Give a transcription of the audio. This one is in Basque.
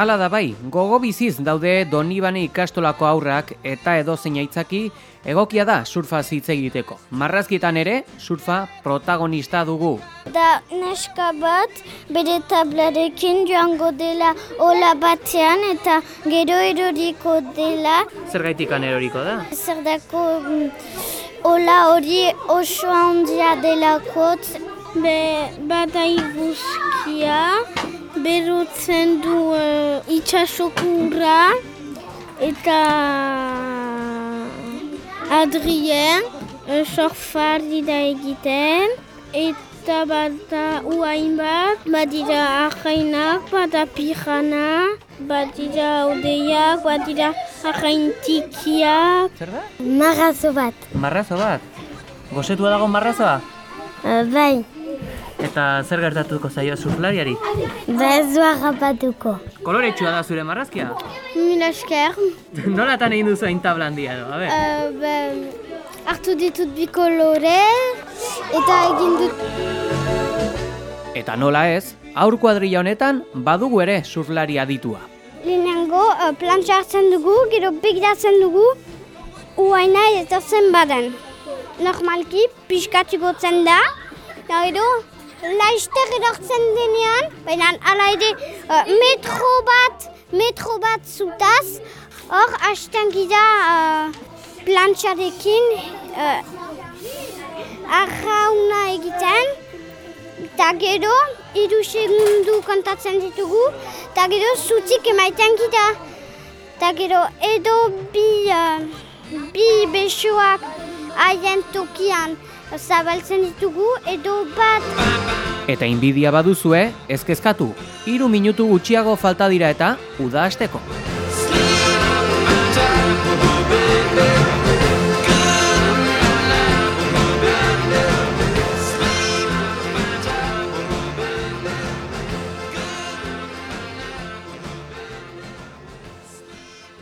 Hala da bai, gogo biziz daude Donibane ikastolako aurrak eta edo aitzaki egokia da surfa hitz egiteko. Marrazkietan ere, surfa protagonista dugu. Da neska bat, bere tablarekin joango dela ola batean eta gero eroriko dela. Zer gaitikan eroriko da? Zer dako mm, ola hori oso handia delakot. Be, bada iguzkia, berutzen du uh, itxasokura eta Adrien, uh, surfari da egiten, eta bada uain bat, badira ahainak, bada pijana, badira odeiak, badira ahain tikiak. Zer da? Marrazo bat. Marrazo bat? Gozetua dago marrazoa? Uh, bai, Eta zer gertatuko zaio surflariari? bezua rapatuko. Koloretsua da zure marrazkia? Mila esker. Nolatan egin duzu hain tabla handia edo, a ber? Uh, hartu ditut bi kolore eta egin dut Eta nola ez, aur kuadrilla honetan badugu ere surflari aditua. Lehenengo uh, plantxa hartzen dugu, gero begiratzen dugu, uaina etortzen baden. Normalki, pixkatu gotzen da, gero, laizter erortzen denean, baina ala ere uh, metro bat, metro bat zutaz, hor hasten gira uh, plantxarekin uh, arrauna egiten, eta gero, iru segundu kontatzen ditugu, eta gero zutik emaiten gira. Eta gero edo bi, bi besoak haien tokian zabaltzen ditugu, edo bat Eta inbidia baduzue, ez kezkatu, hiru minutu gutxiago falta dira eta uda hasteko.